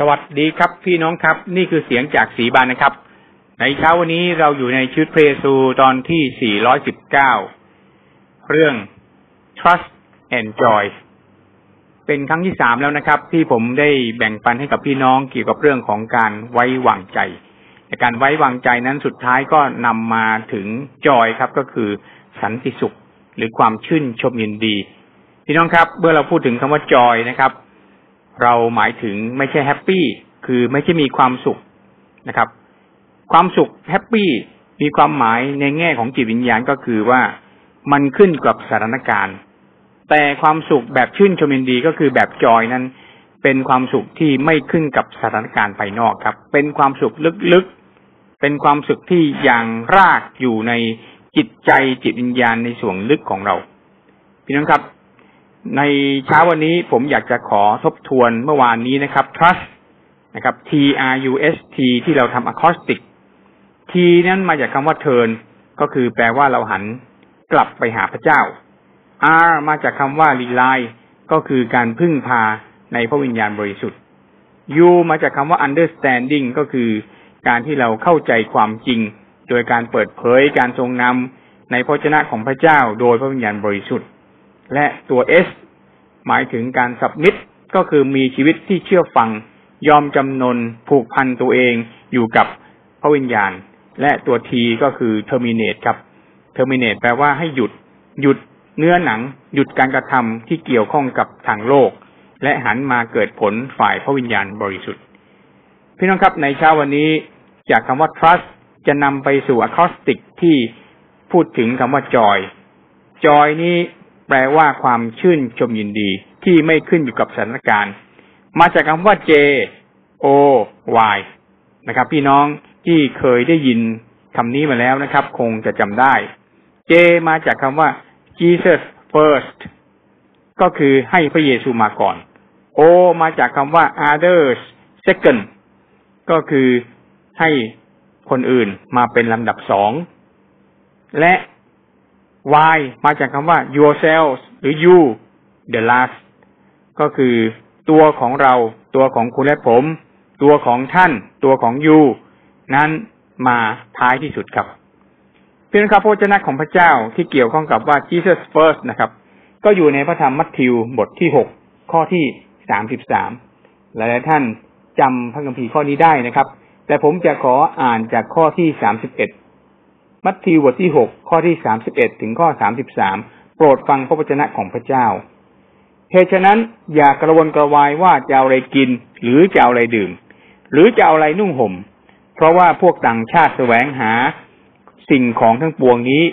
สวัสดีครับพี่น้องครับ นี่คือเสียงจากสีบานนะครับ ในเช้าวันนี้เราอยู่ในชุดเพรซูตอนที่ 419 เรื่อง trust and joy เป็นครั้งที่สามแล้วนะครับ ที่ผมได้แบ่งปันให้กับพี่น้องเกี่ยวกับเรื่องของการไว้วางใจในการไว้วางใจนั้นสุดท้ายก็นำมาถึงจอยครับ ก็คือสันติสุข หรือความชื่นชมยินดี พี่น้องครับ เมื่อเราพูดถึงคำว่าจอยนะครับ เราหมายถึงไม่ใช่แฮปปี้คือไม่ใช่มีความสุขนะครับ ความสุขแฮปปี้มีความหมายในแง่ของจิตวิญญาณก็คือว่ามันขึ้นกับสถานการณ์ แต่ความสุขแบบชื่นชมยินดีก็คือแบบจอยนั้น เป็นความสุขที่ไม่ขึ้นกับสถานการณ์ภายนอกครับ เป็นความสุขลึกๆ เป็นความสุขที่อย่างรากอยู่ในจิตใจจิตวิญญาณในส่วนลึกของเราพี่น้องครับ ในเช้าวันนี้ผมอยากจะขอทบทวนเมื่อวานนี้นะครับ trust นะครับ T R U S T ที่เราทำ acoustic T นั้นมาจากคำว่า turn ก็คือแปลว่าเราหันกลับไปหาพระเจ้า R มาจากคำว่า rely ก็คือการพึ่งพาในพระวิญญาณบริสุทธิ์ U มาจากคำว่า understanding ก็คือการที่เราเข้าใจความจริง โดยการเปิดเผยการทรงนำในพระชนะของพระเจ้า โดยพระวิญญาณบริสุทธิ์ และตัว S หมายถึงการสับมิดก็คือมีชีวิตที่เชื่อฟัง ยอมจำนนผูกพันตัวเองอยู่กับพระวิญญาณ และตัว T ก็คือ terminate ครับ terminate แปลว่าให้หยุด หยุดเนื้อหนัง หยุดการกระทำที่เกี่ยวข้องกับทางโลก และหันมาเกิดผลฝ่ายพระวิญญาณบริสุทธิ์ พี่น้องครับในเช้าวันนี้จากคำว่า trust จะนำไปสู่ acoustic ที่พูดถึงคำว่า joy joy นี้ แปลว่าความชื่นชมยินดีที่ไม่ขึ้นอยู่กับสถานการณ์ มาจากคำว่า J O Y นะครับ พี่น้องที่เคยได้ยินคำนี้มาแล้วนะครับ คงจะจำได้ J มาจากคำว่า Jesus first ก็คือให้พระเยซูมาก่อน O มาจากคำว่า others second ก็คือให้คนอื่นมาเป็นลำดับสอง และ why มาจากคำว่า yourselves หรือ you the last ก็คือตัวของเรา ตัวของคุณและผม ตัวของท่าน ตัวของ you นั้นมาท้ายที่สุดครับเพื่อนครับพระเจ้าของพระเจ้าที่เกี่ยวข้องกับว่า Jesus first นะครับ ก็อยู่ในพระธรรมมัทธิวบทที่หกข้อที่สามสิบสามหลายท่านจำพระคัมภีร์ข้อนี้ได้นะครับ แต่ผมจะขออ่านจากข้อที่สามสิบเอ็ด มัทธิวบทที่หกข้อที่สามสิบเอ็ดถึงข้อสามสิบสามโปรดฟังพระวจนะของพระเจ้าเหตุฉะนั้นอย่ากระวนกระวายว่าจะเอาอะไรกิน หรือจะเอาอะไรดื่ม หรือจะเอาอะไรนุ่งห่ม เพราะว่าพวกต่างชาติแสวงหาสิ่งของทั้งปวงนี้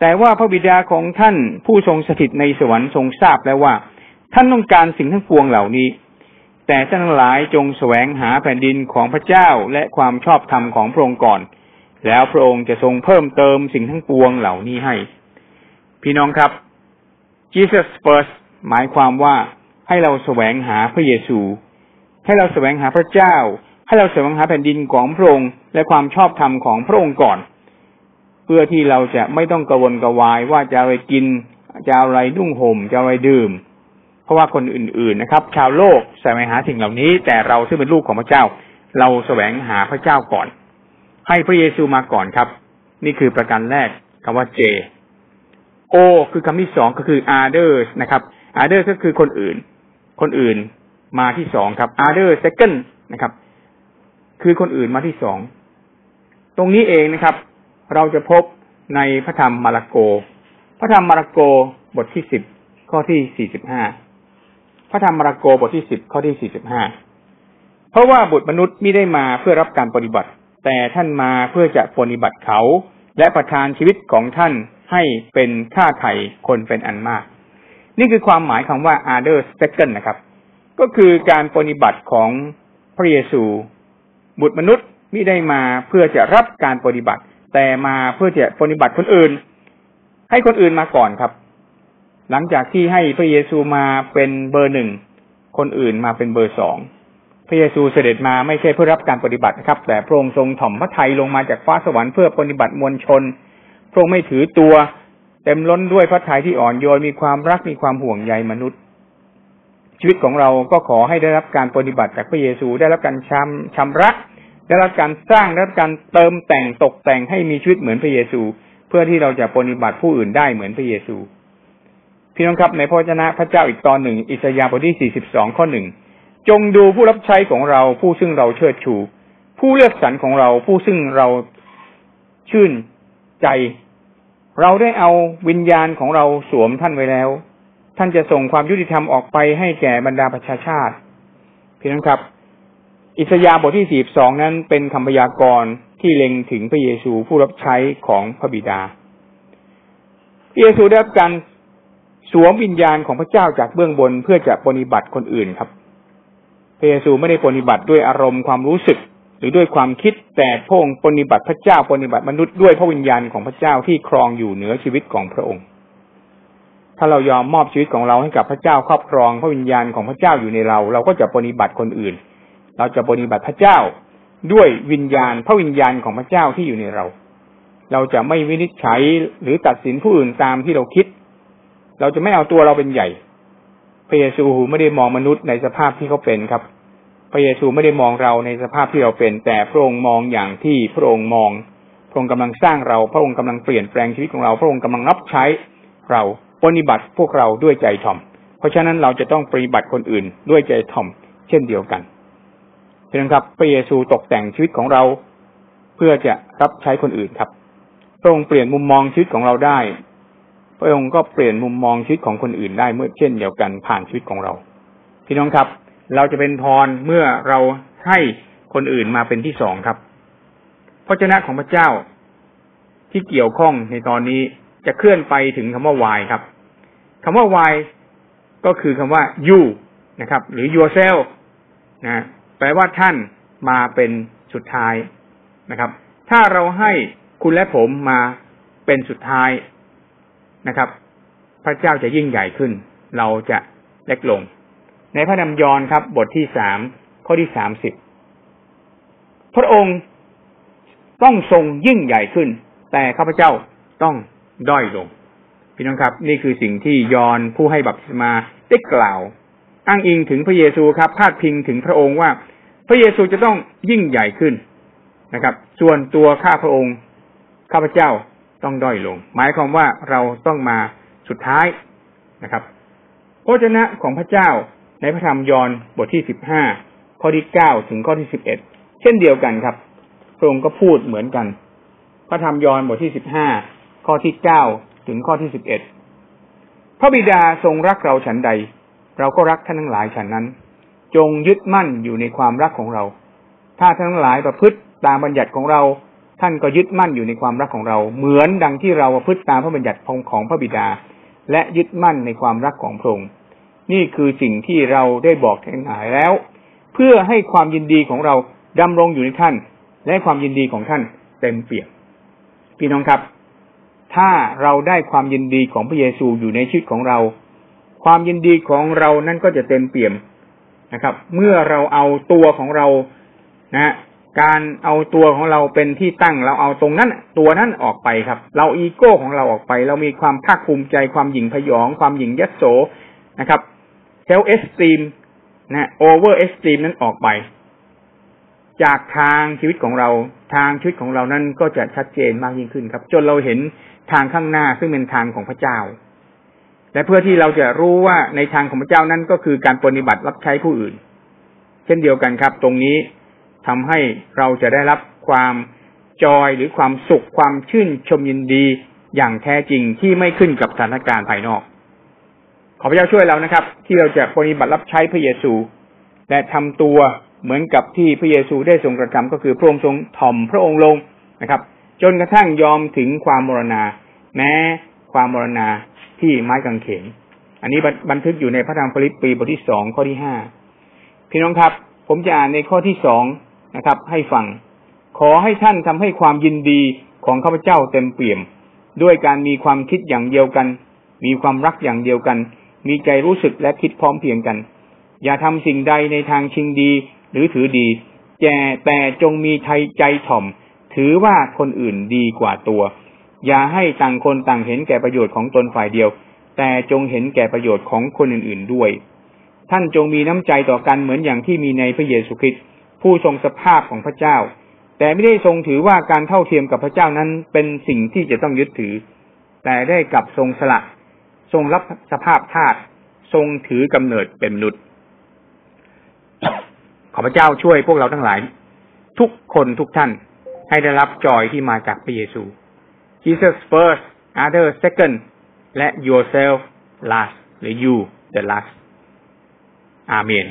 แต่ว่าพระบิดาของท่านผู้ทรงสถิตในสวรรค์ทรงทราบแล้วว่า ท่านต้องการสิ่งทั้งปวงเหล่านี้ แต่ท่านทั้งหลายจงแสวงหาแผ่นดินของพระเจ้าและความชอบธรรมของพระองค์ก่อน แล้วพระองค์จะทรงเพิ่มเติมสิ่งทั้งปวงเหล่านี้ให้ พี่น้องครับ Jesus first หมายความว่าให้เราแสวงหาพระเยซู ให้เราแสวงหาพระเจ้า ให้เราแสวงหาแผ่นดินของพระองค์ และความชอบธรรมของพระองค์ก่อน เพื่อที่เราจะไม่ต้องกระวนกระวายว่าจะอะไรกิน จะอะไรนุ่งห่ม จะอะไรดื่ม เพราะว่าคนอื่นๆนะครับ ชาวโลกแสวงหาสิ่งเหล่านี้ แต่เราซึ่งเป็นลูกของพระเจ้า เราแสวงหาพระเจ้าก่อน ให้พระเยซูมาก่อนครับ นี่คือประการแรกคำว่าเจโอคือคำที่สองก็คือ others นะครับ others ก็คือคนอื่น คนอื่นมาที่สองครับ others second นะครับ คือคนอื่นมาที่สองตรงนี้เองนะครับ เราจะพบในพระธรรมมาระโก พระธรรมมาระโกบทที่สิบข้อที่สี่สิบห้าพระธรรมมาระโกบทที่สิบข้อที่สี่สิบห้าเพราะว่าบุตรมนุษย์ไม่ได้มาเพื่อรับการปฏิบัติ แต่ท่านมาเพื่อจะปฏิบัติเขา และประทานชีวิตของท่านให้เป็นค่าไถ่คนเป็นอันมาก นี่คือความหมายคำว่า other second นะครับ ก็คือการปฏิบัติของพระเยซู บุตรมนุษย์ไม่ได้มาเพื่อจะรับการปฏิบัติ แต่มาเพื่อจะปฏิบัติคนอื่น ให้คนอื่นมาก่อนครับ หลังจากที่ให้พระเยซูมาเป็นเบอร์หนึ่งคนอื่นมาเป็นเบอร์สอง พระเยซูเสด็จมาไม่ใช่เพื่อรับการปฏิบัตินะครับ แต่พระองค์ทรงถ่อมพระทัยลงมาจากฟ้าสวรรค์เพื่อปฏิบัติมวลชน พระองค์ไม่ถือตัว เต็มล้นด้วยพระทัยที่อ่อนโยนมีความรักมีความห่วงใยมนุษย์ ชีวิตของเราก็ขอให้ได้รับการปฏิบัติจากพระเยซูได้รับการชำชำระได้รับการสร้างได้รับการเติมแต่งตกแต่งให้มีชีวิตเหมือนพระเยซู เพื่อที่เราจะปฏิบัติผู้อื่นได้เหมือนพระเยซู พี่น้องครับในพระเจ้าพระเจ้าอีกตอนหนึ่ง อิสยาห์บทที่สี่สิบสองข้อหนึ่ง จงดูผู้รับใช้ของเราผู้ซึ่งเราเชิดชู ผู้เลือกสรรของเราผู้ซึ่งเราชื่นใจ เราได้เอาวิญญาณของเราสวมท่านไว้แล้ว ท่านจะส่งความยุติธรรมออกไปให้แก่บรรดาประชาชาติพี่น้องครับ อิสยาห์บทที่สี่สองนั้นเป็นคำพยากรณ์ที่เล็งถึงพระเยซูผู้รับใช้ของพระบิดาพระเยซูได้รับการสวมวิญญาณของพระเจ้าจากเบื้องบนเพื่อจะปฏิบัติคนอื่นครับ พระเยซูไม่ได้ปฏิบัติด้วยอารมณ์ความรู้สึก หรือด้วยความคิดแต่พระองค์ปฏิบัติพระเจ้าปฏิบัติมนุษย์ด้วยพระวิญญาณของพระเจ้าที่ครองอยู่เหนือชีวิตของพระองค์ ถ้าเรายอมมอบชีวิตของเราให้กับพระเจ้าครอบครองพระวิญญาณของพระเจ้าอยู่ในเรา เราก็จะปฏิบัติคนอื่น เราจะปฏิบัติพระเจ้าด้วยวิญญาณพระวิญญาณของพระเจ้าที่อยู่ในเรา เราจะไม่วินิจฉัยหรือตัดสินผู้อื่นตามที่เราคิด เราจะไม่เอาตัวเราเป็นใหญ่ พระเยซูไม่ได้มองมนุษย์ในสภาพที่เขาเป็นครับ พระเยซูไม่ได้มองเราในสภาพที่เราเป็น แต่พระองค์มองอย่างที่พระองค์มอง พระองค์กำลังสร้างเรา พระองค์กำลังเปลี่ยนแปลงชีวิตของเรา พระองค์กำลังรับใช้เราปฏิบัติพวกเราด้วยใจถ่อม เพราะฉะนั้นเราจะต้องปฏิบัติคนอื่นด้วยใจถ่อม เช่นเดียวกันเพื่อนครับ พระเยซูตกแต่งชีวิตของเรา เพื่อจะรับใช้คนอื่นครับพระองค์เปลี่ยนมุมมองชีวิตของเราได้ พระองค์ก็เปลี่ยนมุมมองชีวิตของคนอื่นได้เมื่อเช่นเดียวกันผ่านชีวิตของเรา พี่น้องครับ เราจะเป็นพรเมื่อเราให้คนอื่นมาเป็นที่สองครับพระเจ้าของพระเจ้าที่เกี่ยวข้องในตอนนี้จะเคลื่อนไปถึงคำว่าวายครับคำว่าวายก็คือคำว่า you นะครับ หรือ yourself นะแปลว่าท่านมาเป็นสุดท้ายนะครับ ถ้าเราให้คุณและผมมาเป็นสุดท้าย นะครับ พระเจ้าจะยิ่งใหญ่ขึ้น เราจะเล็กลง ในพระนำยอนครับ บทที่สามข้อที่สามสิบพระองค์ต้องทรงยิ่งใหญ่ขึ้น แต่ข้าพเจ้าต้องด้อยลง พี่น้องครับ นี่คือสิ่งที่ยอนผู้ให้บัพติศมาได้กล่าว อ้างอิงถึงพระเยซูครับ พาดพิงถึงพระองค์ว่า พระเยซูจะต้องยิ่งใหญ่ขึ้นนะครับ ส่วนตัวข้าพระองค์ ข้าพเจ้า ต้องด้อยลง หมายความว่าเราต้องมาสุดท้ายนะครับพระเจ้าของพระเจ้าในพระธรรมยอห์นบทที่สิบห้าข้อที่เก้าถึงข้อที่สิบเอ็ดเช่นเดียวกันครับพระองค์ก็พูดเหมือนกัน พระธรรมยอห์นบทที่สิบห้าข้อที่เก้าถึงข้อที่สิบเอ็ดพระบิดาทรงรักเราฉันใด เราก็รักท่านทั้งหลายฉันนั้น จงยึดมั่นอยู่ในความรักของเรา ถ้าท่านทั้งหลายประพฤติตามบัญญัติของเรา ท่านก็ยึดมั่นอยู่ในความรักของเรา เหมือนดังที่เราประพฤติตามพระบัญญัติของพระบิดา และยึดมั่นในความรักของพระองค์นี่คือสิ่งที่เราได้บอกท่านหายแล้ว เพื่อให้ความยินดีของเราดำรงอยู่ในท่าน และความยินดีของท่านเต็มเปี่ยมพี่น้องครับ ถ้าเราได้ความยินดีของพระเยซูอยู่ในชีวิตของเรา ความยินดีของเรานั่นก็จะเต็มเปี่ยมนะครับ เมื่อเราเอาตัวของเรานะ การเอาตัวของเราเป็นที่ตั้งเราเอาตรงนั้นตัวนั้นออกไปครับ เราอีโก้ของเราออกไป เรามีความภาคภูมิใจความหยิ่งผยอง ความหยิ่งยัดโสนะครับ self-esteem นะ over esteem นั้นออกไป จากทางชีวิตของเราทางชีวิตของเรานั้นก็จะชัดเจนมากยิ่งขึ้นครับ จนเราเห็นทางข้างหน้าซึ่งเป็นทางของพระเจ้า และเพื่อที่เราจะรู้ว่าในทางของพระเจ้านั้นก็คือการปฏิบัติรับใช้ผู้อื่น เช่นเดียวกันครับ ตรงนี้ ทำให้เราจะได้รับความจอยหรือความสุขความชื่นชมยินดีอย่างแท้จริงที่ไม่ขึ้นกับสถานการณ์ภายนอก ขอพระเจ้าช่วยเรานะครับ ที่เราจะปฏิบัติรับใช้พระเยซู และทำตัวเหมือนกับที่พระเยซูได้ทรงกระทำก็คือพระองค์ทรงถ่อมพระองค์ลงนะครับ จนกระทั่งยอมถึงความมรณา แม้ความมรณาที่ไม้กางเขนอันนี้บันทึกอยู่ในพระธรรมฟิลิปปีบทที่สองข้อที่ห้าพี่น้องครับ ผมจะอ่านในข้อที่สอง นะครับ ให้ฟัง ขอให้ท่านทำให้ความยินดีของข้าพเจ้าเต็มเปี่ยม ด้วยการมีความคิดอย่างเดียวกัน มีความรักอย่างเดียวกัน มีใจรู้สึกและคิดพร้อมเพียงกัน อย่าทำสิ่งใดในทางชิงดีหรือถือดีแต่แต่จงมีไทยใจถ่อม ถือว่าคนอื่นดีกว่าตัว อย่าให้ต่างคนต่างเห็นแก่ประโยชน์ของตนฝ่ายเดียว แต่จงเห็นแก่ประโยชน์ของคนอื่นๆด้วย ท่านจงมีน้ำใจต่อกันเหมือนอย่างที่มีในพระเยซูคริสต์ ผู้ทรงสภาพของพระเจ้า แต่ไม่ได้ทรงถือว่าการเท่าเทียมกับพระเจ้านั้นเป็นสิ่งที่จะต้องยึดถือ แต่ได้กลับทรงสละ ทรงรับสภาพธาตุทรงถือกำเนิดเป็นมนุษย์ขอพระเจ้าช่วยพวกเราทั้งหลาย ทุกคนทุกท่านให้ได้รับจอยที่มาจากพระเยซู Jesus first other second และ yourself last หรือ you the last อาเมน